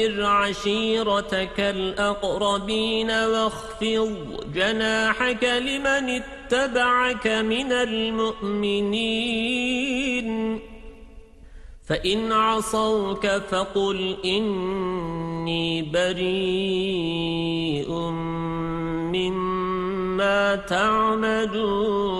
وأنذر عشيرتك الأقربين واخفض جناحك لمن اتبعك من المؤمنين. فإن عصوك فقل إني بريء مما تعمدون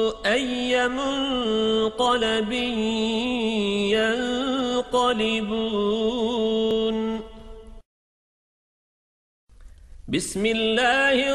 أي منقلب ينقلبون؟ بسم الله